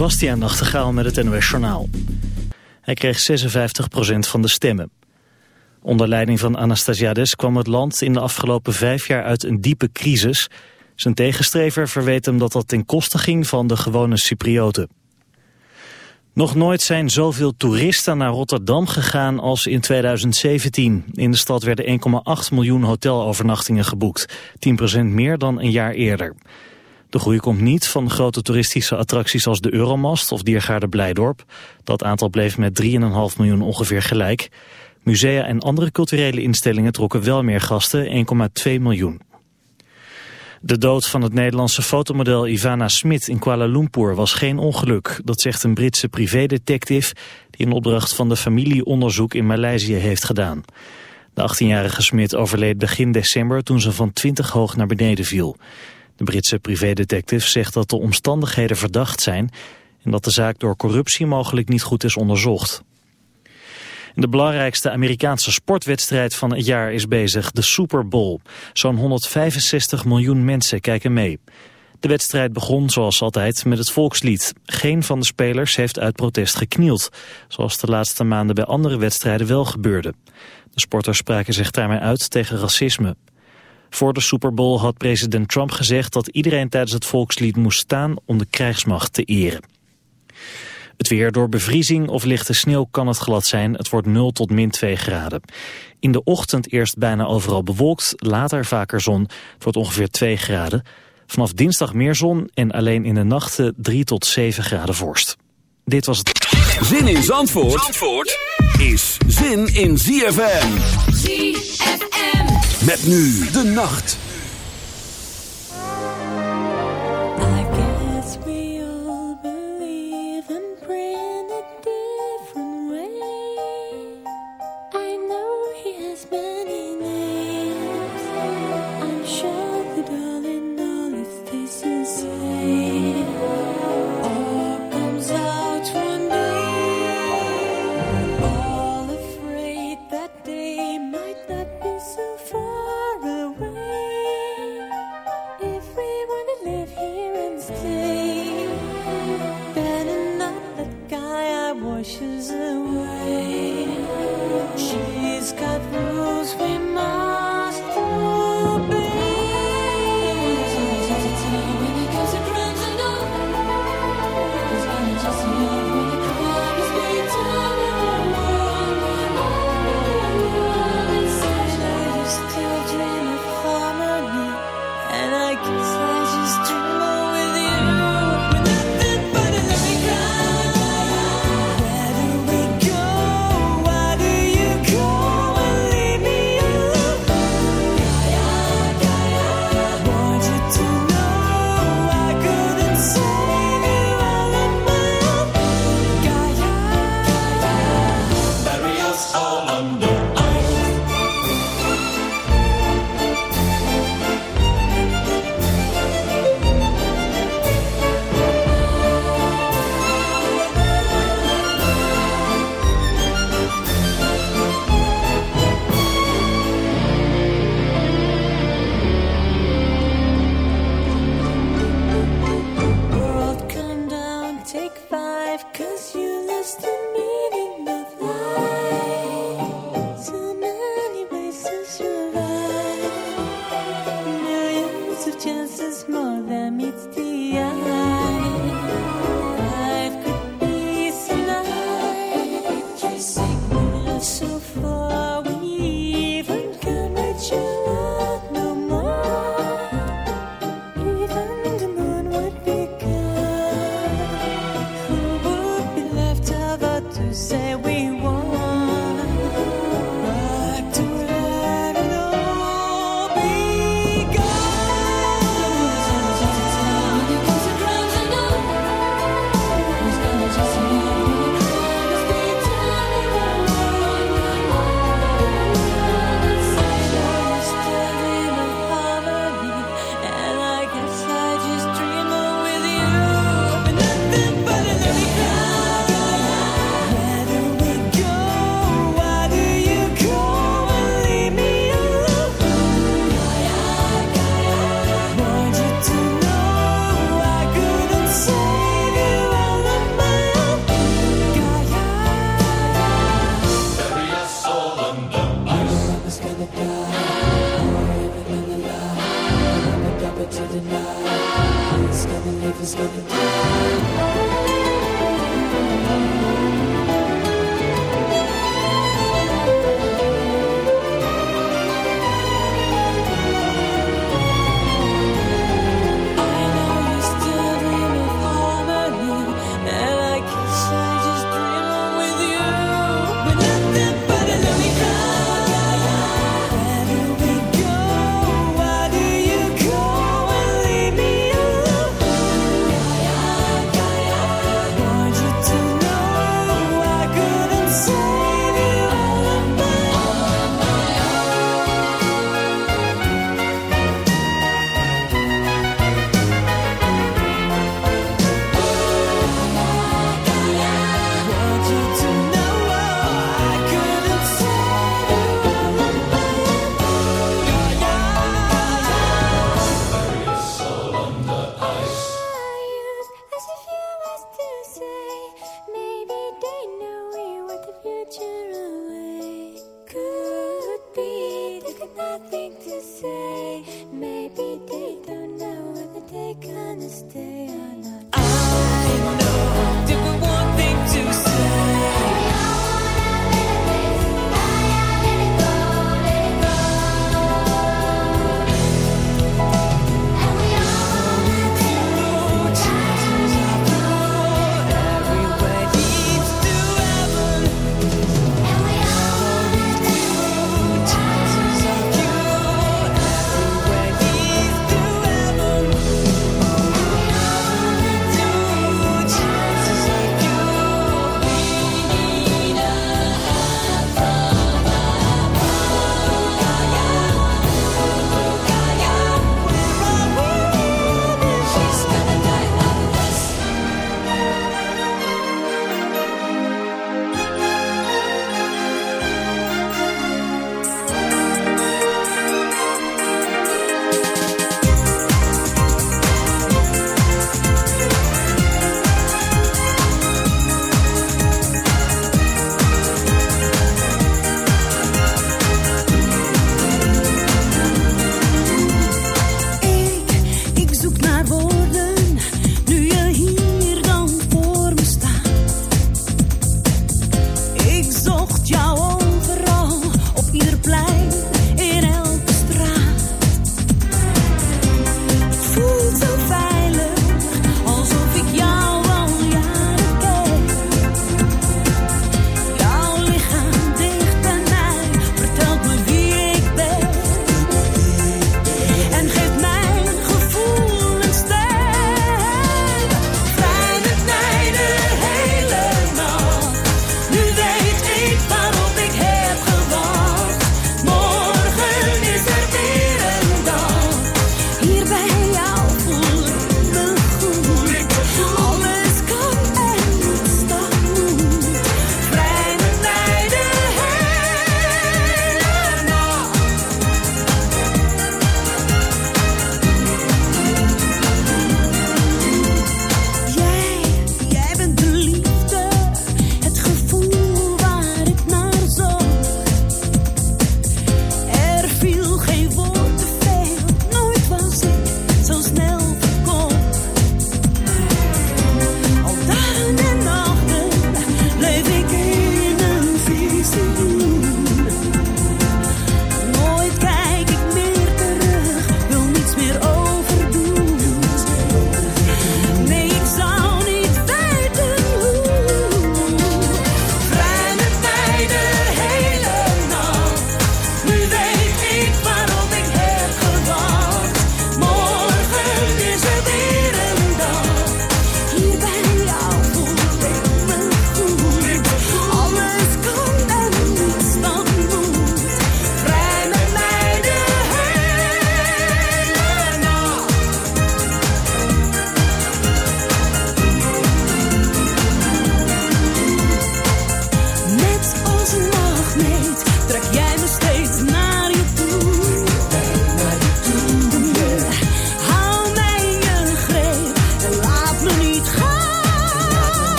Bastiaan Nachtegaal met het NOS Journaal. Hij kreeg 56% van de stemmen. Onder leiding van Anastasiades kwam het land in de afgelopen vijf jaar uit een diepe crisis. Zijn tegenstrever verweet hem dat dat ten koste ging van de gewone Cyprioten. Nog nooit zijn zoveel toeristen naar Rotterdam gegaan als in 2017. In de stad werden 1,8 miljoen hotelovernachtingen geboekt. 10% meer dan een jaar eerder. De groei komt niet van grote toeristische attracties als de Euromast of Diergaarde Blijdorp. Dat aantal bleef met 3,5 miljoen ongeveer gelijk. Musea en andere culturele instellingen trokken wel meer gasten, 1,2 miljoen. De dood van het Nederlandse fotomodel Ivana Smit in Kuala Lumpur was geen ongeluk. Dat zegt een Britse privédetective die in opdracht van de familie onderzoek in Maleisië heeft gedaan. De 18-jarige Smit overleed begin december toen ze van 20 hoog naar beneden viel. De Britse privédetective zegt dat de omstandigheden verdacht zijn... en dat de zaak door corruptie mogelijk niet goed is onderzocht. De belangrijkste Amerikaanse sportwedstrijd van het jaar is bezig, de Super Bowl. Zo'n 165 miljoen mensen kijken mee. De wedstrijd begon zoals altijd met het volkslied. Geen van de spelers heeft uit protest geknield, zoals de laatste maanden bij andere wedstrijden wel gebeurde. De sporters spraken zich daarmee uit tegen racisme. Voor de Super Bowl had president Trump gezegd dat iedereen tijdens het volkslied moest staan om de krijgsmacht te eren. Het weer door bevriezing of lichte sneeuw kan het glad zijn. Het wordt 0 tot min 2 graden. In de ochtend eerst bijna overal bewolkt, later vaker zon. Het wordt ongeveer 2 graden. Vanaf dinsdag meer zon en alleen in de nachten 3 tot 7 graden vorst. Dit was het. Zin in Zandvoort, Zandvoort is zin in ZFM. Met nu de nacht.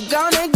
Gonna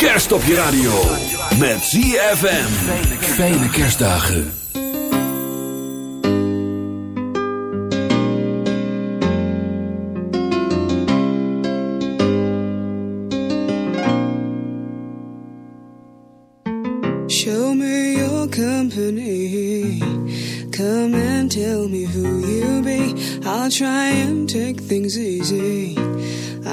Kerst op je radio. Met ZFM. Fijne kerstdagen. Show me your company. Come and tell me who you be. I'll try and take things easy.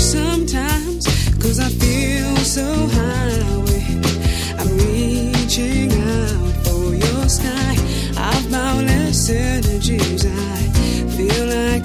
sometimes. Cause I feel so high. I'm reaching out for your sky. I've boundless energies. I feel I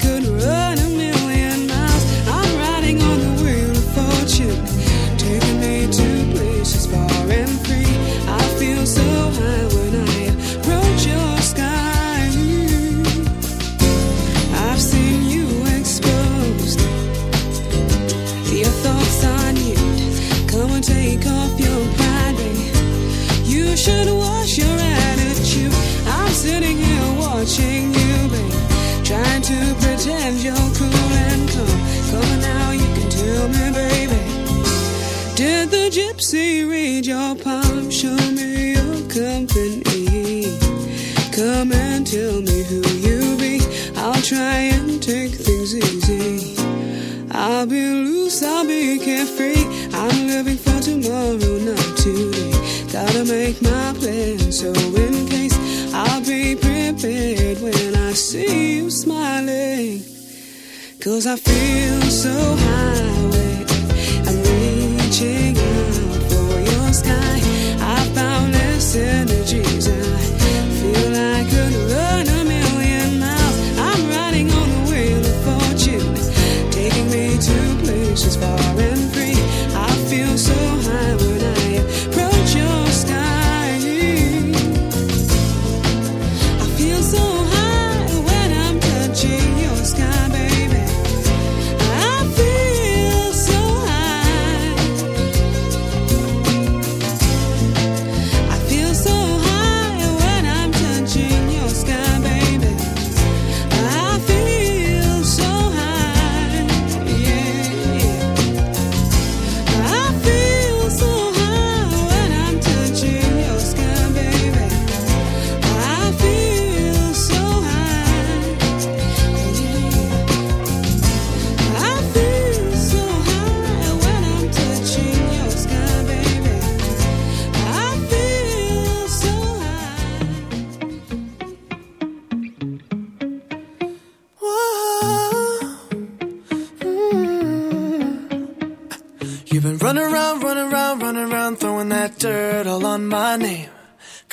carefree. I'm living for tomorrow, not today. Gotta make my plan, so in case I'll be prepared when I see you smiling. Cause I feel so high, I'm reaching out for your sky. I found less energies.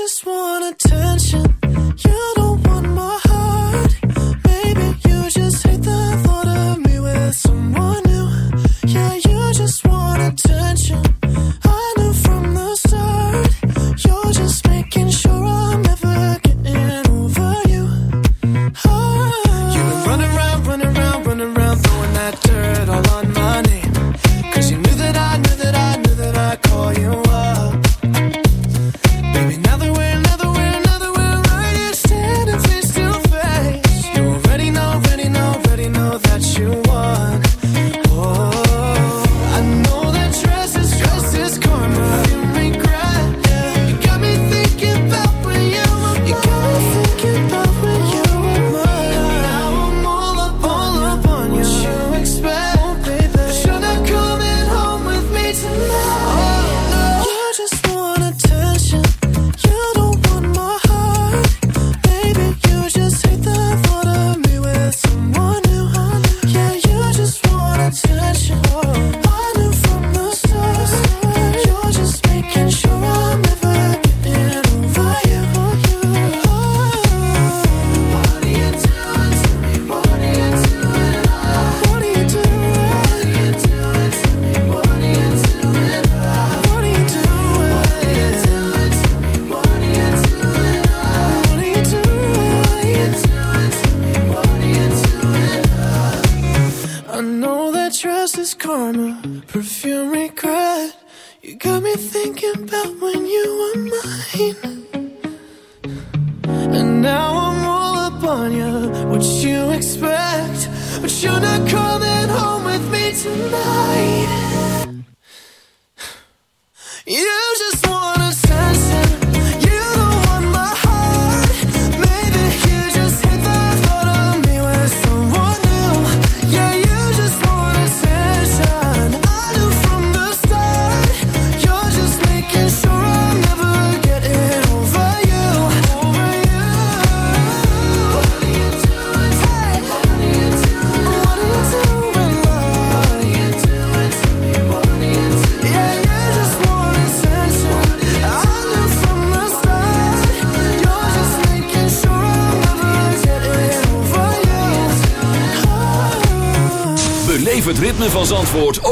just want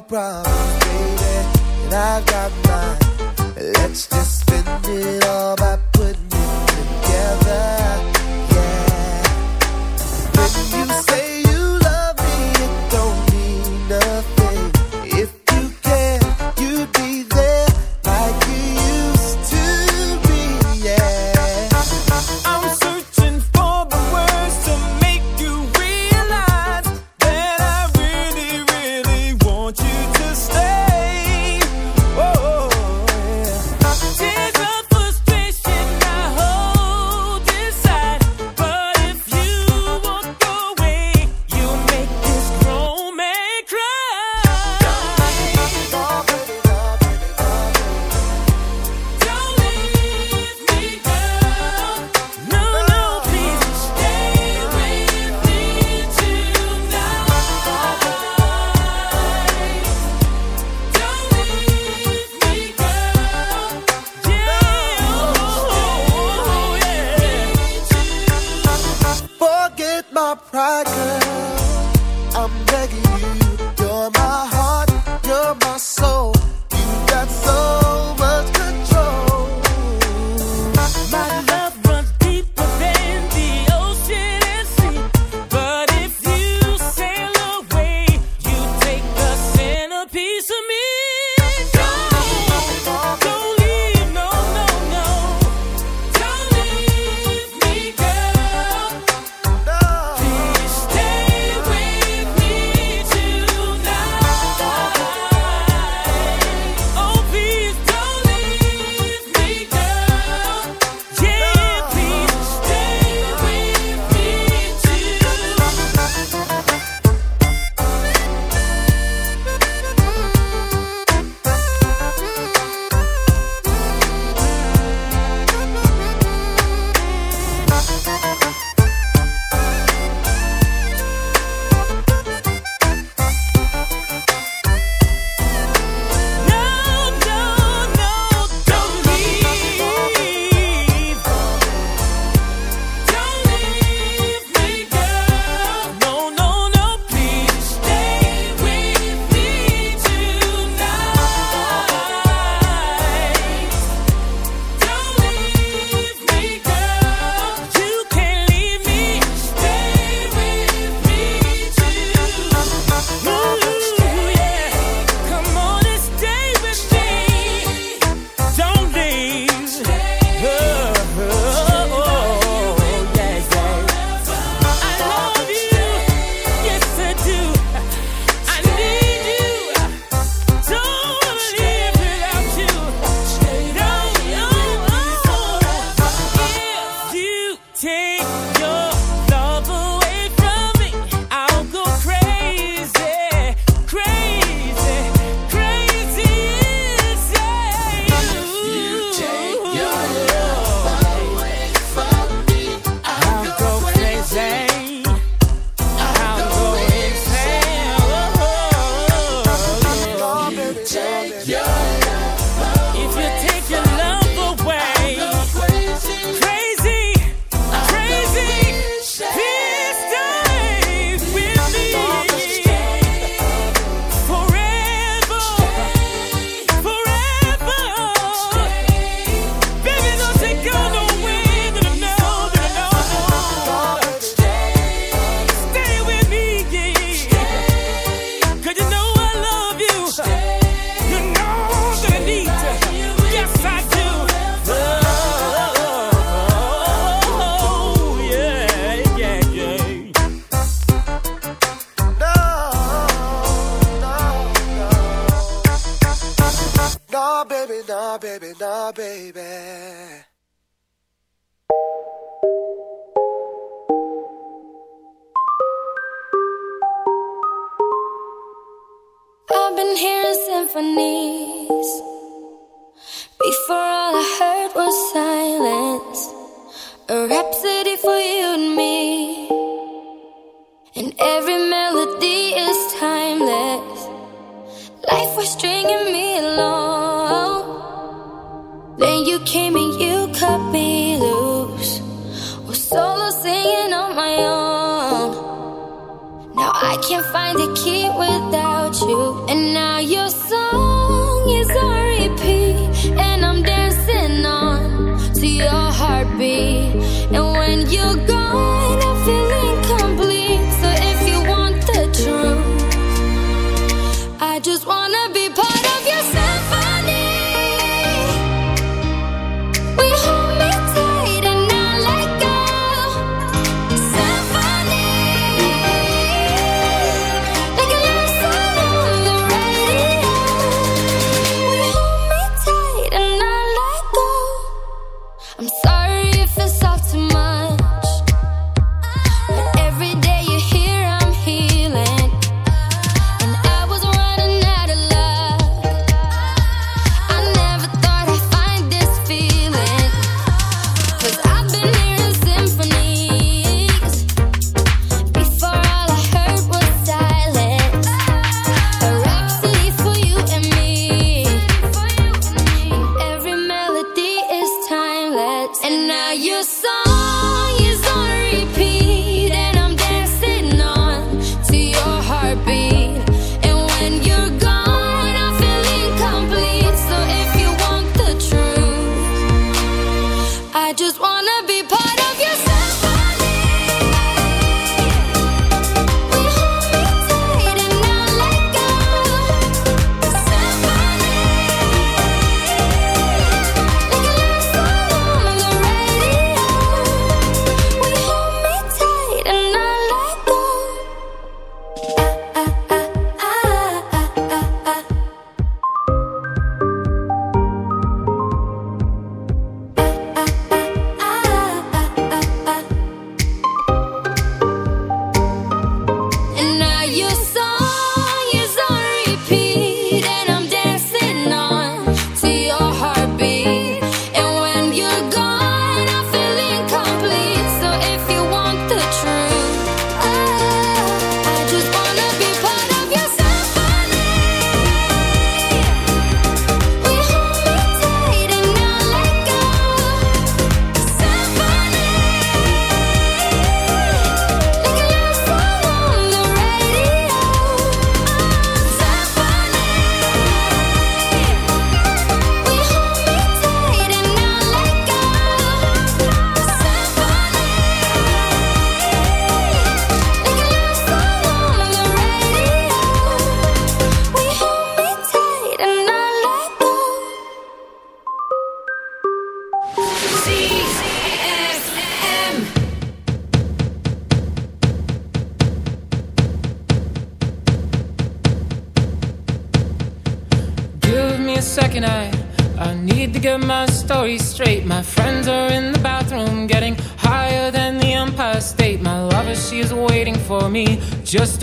Your problems,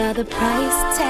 by the price tag.